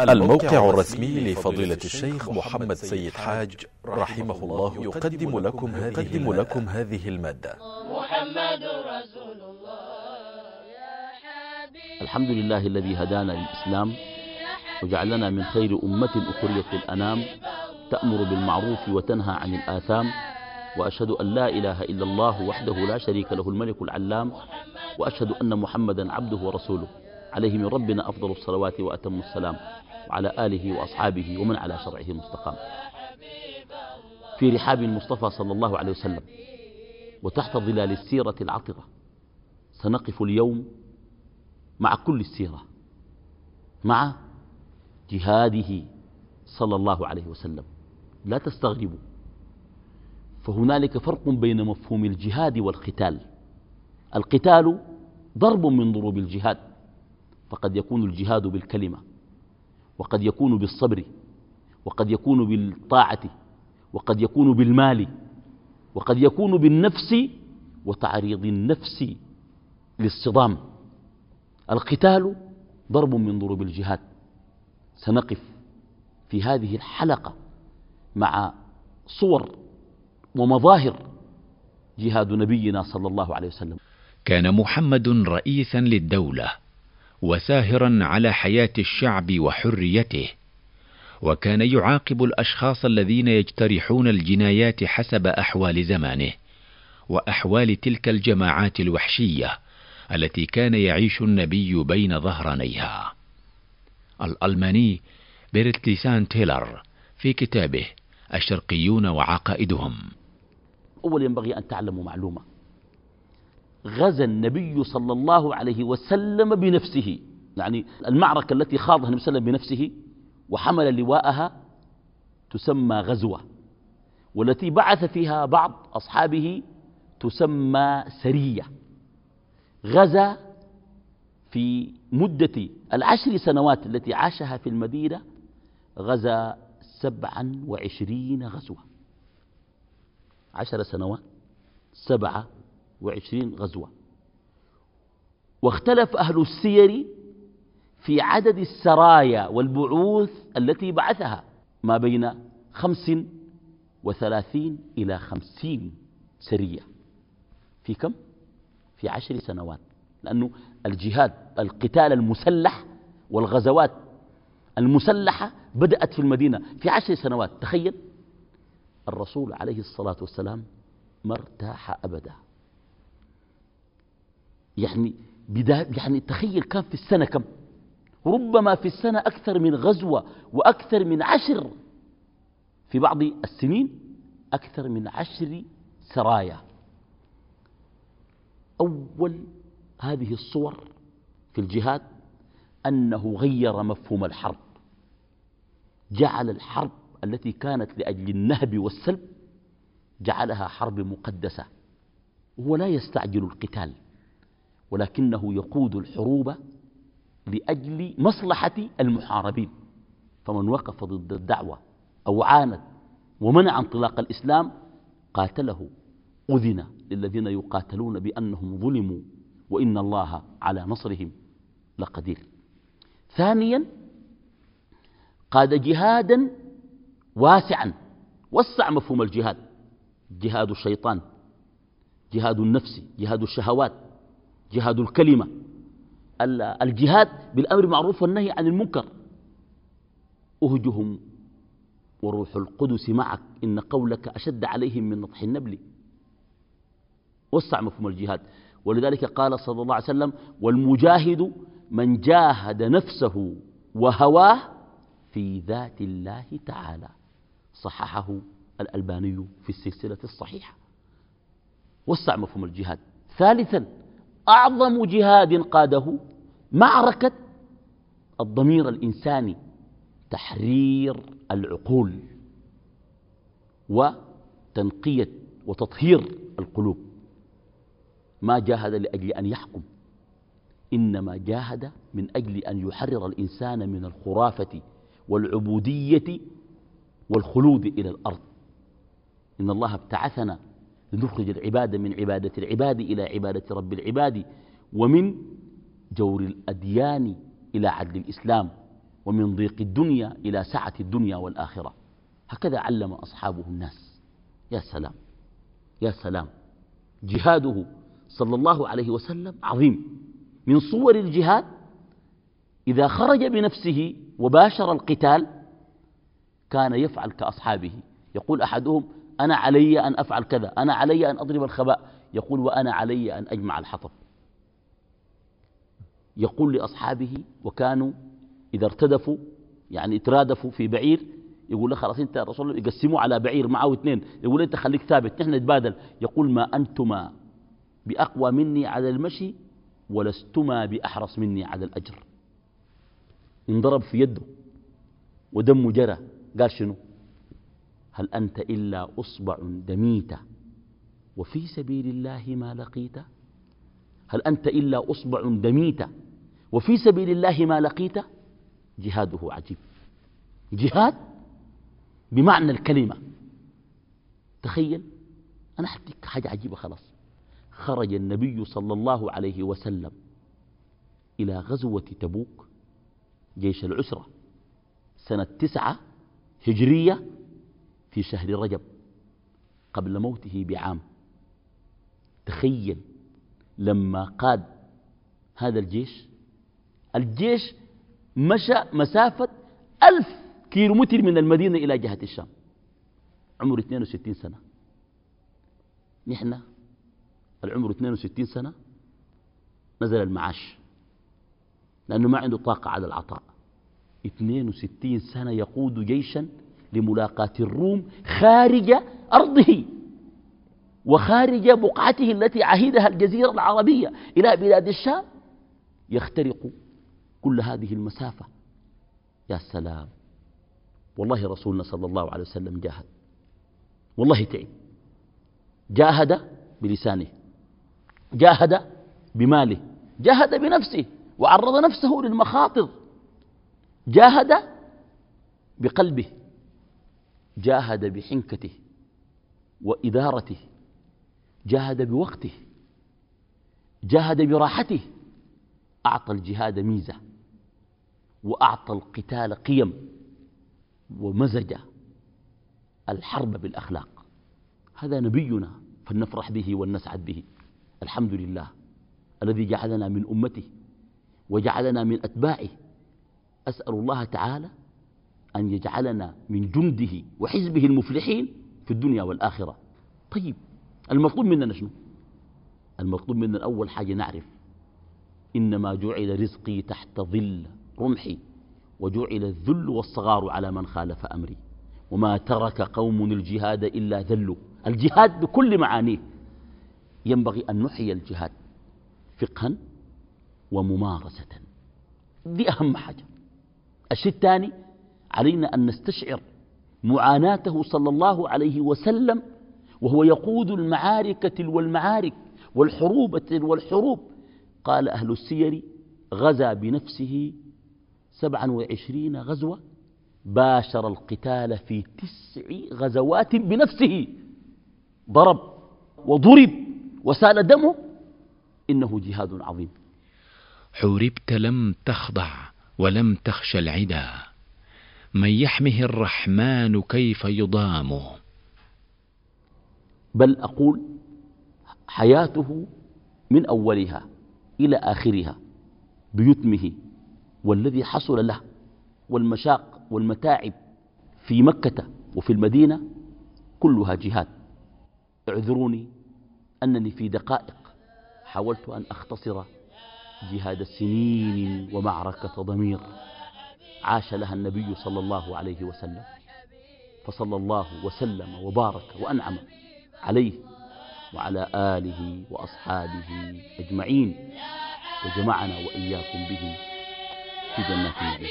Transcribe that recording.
الموقع الرسمي لفضيلة الشيخ محمد سيد حاج رحمه الله يقدم لكم هذه, لكم هذه المادة. محمد رسول الله يا حبيب الحمد لله الذي هدانا للإسلام وجعلنا من خير أمة أخريت للأنام. تأمر بالمعروف وتنهى عن الآثام. وأشهد أن لا إله إلا الله وحده لا شريك له الملك العلام. وأشهد أن محمدا عبده ورسوله. عليه من ربنا أفضل الصلوات وأتم السلام وعلى آله وأصحابه ومن على شرعه مستقام. في رحاب المصطفى صلى الله عليه وسلم وتحت ظلال السيرة العطرة سنقف اليوم مع كل السيرة مع جهاده صلى الله عليه وسلم. لا تستغربوا فهنالك فرق بين مفهوم الجهاد والقتال. القتال ضرب من ضروب الجهاد. فقد يكون الجهاد بالكلمة وقد يكون بالصبر وقد يكون بالطاعة وقد يكون بالمال وقد يكون بالنفس وتعريض النفس للصدام. القتال ضرب من ضروب الجهاد. سنقف في هذه الحلقة مع صور ومظاهر جهاد نبينا صلى الله عليه وسلم. كان محمد رئيسا للدولة. وساهرا على حياة الشعب وحريته. وكان يعاقب الأشخاص الذين يجترحون الجنايات حسب أحوال زمانه وأحوال تلك الجماعات الوحشية التي كان يعيش النبي بين ظهرانيها. الألماني بيرتليسان تيلر في كتابه الشرقيون وعقائدهم. أول ينبغي أن تعلموا معلومة. غزا النبي صلى الله عليه وسلم بنفسه. يعني المعركة التي خاضها النبي صلى الله عليه وسلم بنفسه وحمل لواءها تسمى غزوة والتي بعث فيها بعض أصحابه تسمى سرية. غزا في مدة العشر سنوات التي عاشها في المدينة غزا سبعا وعشرين غزوة. عشر سنوات سبعة وعشرين غزوة. واختلف أهل السير في عدد السرايا والبعوث التي بعثها ما بين خمس وثلاثين إلى خمسين سرية. في كم؟ في عشر سنوات. لأنه الجهاد القتال المسلح والغزوات المسلحة بدأت في المدينة في عشر سنوات. تخيل الرسول عليه الصلاة والسلام ما ارتاح أبدا. يعني يعني تخيل كان في السنة كم؟ ربما في السنة أكثر من غزوة وأكثر من عشر. في بعض السنين أكثر من عشر سرايا. أول هذه الصور في الجهاد أنه غير مفهوم الحرب. جعل الحرب التي كانت لأجل النهب والسلب جعلها حرب مقدسة. هو لا يستعجل القتال. ولكنه يقود الحروب لأجل مصلحة المحاربين. فمن وقف ضد الدعوة أو عاند ومنع انطلاق الإسلام قاتله أذن للذين يقاتلون بأنهم ظلموا وإن الله على نصرهم لقدير. ثانيا قاد جهادا واسعا. وسع مفهوم الجهاد. جهاد الشيطان جهاد النفس جهاد الشهوات. جهاد الكلمة. الجهاد بالأمر المعروف والنهي عن المنكر. أهجهم وروح القدس معك إن قولك أشد عليهم من نطح النبل. وسع مفهوم الجهاد. ولذلك قال صلى الله عليه وسلم والمجاهد من جاهد نفسه وهواه في ذات الله تعالى. صححه الألباني في السلسلة الصحيحة. وسع مفهوم الجهاد. ثالثا أعظم جهاد قاده معركة الضمير الإنساني تحرير العقول وتنقية وتطهير القلوب. ما جاهد لأجل أن يحكم إنما جاهد من أجل أن يحرر الإنسان من الخرافة والعبودية والخلود إلى الأرض. إن الله ابتعثنا لنخرج العباد من عبادة العباد إلى عبادة رب العباد ومن جور الأديان إلى عدل الإسلام ومن ضيق الدنيا إلى سعة الدنيا والآخرة. هكذا علم أصحابه الناس. يا سلام يا سلام. جهاده صلى الله عليه وسلم عظيم. من صور الجهاد إذا خرج بنفسه وباشر القتال كان يفعل كأصحابه. يقول أحدهم أنا علي أن أفعل كذا أنا علي أن أضرب الخباء. يقول وأنا علي أن أجمع الحطب. يقول لأصحابه وكانوا إذا ارتدفوا يعني اترادفوا في بعير يقول له خلاص أنت رسول الله يقسموا على بعير معه اثنين. يقول أنت خليك ثابت نحن نتبادل. يقول ما أنتما بأقوى مني على المشي ولستما بأحرص مني على الأجر. انضرب في يده ودمه جرى. قال شنو؟ هل أنت إلا أصبع دميت وفي سبيل الله ما لقيت؟ هل أنت إلا أصبع دميت وفي سبيل الله ما لقيت؟ جهاده عجيب. جهاد بمعنى الكلمة. تخيل أنا حديك حاجة عجيبة خلاص. خرج النبي صلى الله عليه وسلم إلى غزوة تبوك جيش العسرة سنة تسعة هجرية في شهر رجب قبل موته بعام. تخيل لما قاد هذا الجيش. الجيش مشى مسافة ألف كيلو متر من المدينة إلى جهة الشام. عمره 62 سنة. نحن العمر 62 سنة نزل المعاش لأنه ما عنده طاقة على العطاء. 62 سنة يقود جيشا لملاقاة الروم خارج أرضه وخارج بقعته التي عهدها الجزيرة العربية إلى بلاد الشام. يخترق كل هذه المسافة. يا سلام. والله رسولنا صلى الله عليه وسلم جاهد. والله تعب. جاهد بلسانه. جاهد بماله. جاهد بنفسه. وعرض نفسه للمخاطر. جاهد بقلبه. جاهد بحنكته وإدارته جاهد بوقته جاهد براحته أعطى الجهاد ميزة وأعطى القتال قيم ومزج الحرب بالأخلاق. هذا نبينا فلنفرح به ولنسعد به. الحمد لله الذي جعلنا من أمته وجعلنا من أتباعه. أسأل الله تعالى أن يجعلنا من جنده وحزبه المفلحين في الدنيا والآخرة. طيب المطلوب مننا شنو المطلوب مننا أول حاجة نعرف إنما جعل رزقي تحت ظل رمحي وجعل الذل والصغار على من خالف أمري. وما ترك قوم الجهاد إلا ذلوا الجهاد بكل معانيه. ينبغي أن نحيي الجهاد فقها وممارسة. دي أهم حاجة. الشيء الثاني علينا أن نستشعر معاناته صلى الله عليه وسلم وهو يقود المعارك تلو المعارك والحروب تلو الحروب. قال أهل السير غزا بنفسه سبعا وعشرين غزوة باشر القتال في تسع غزوات بنفسه. ضرب وضرب وسال دمه إنه جهاد عظيم. حوربت لم تخضع ولم تخش العدا. من يحمه الرحمن كيف يضام بل أقول حياته من أولها إلى آخرها بيتمه والذي حصل له والمشاق والمتاعب في مكة وفي المدينة كلها جهاد. اعذروني أنني في دقائق حاولت أن أختصر جهاد سنين ومعركة ضمير. عاش لها النبي صلى الله عليه وسلم. فصلى الله وسلم وبارك وأنعم عليه وعلى آله وأصحابه أجمعين. وجمعنا وإياكم به في جنات النعيم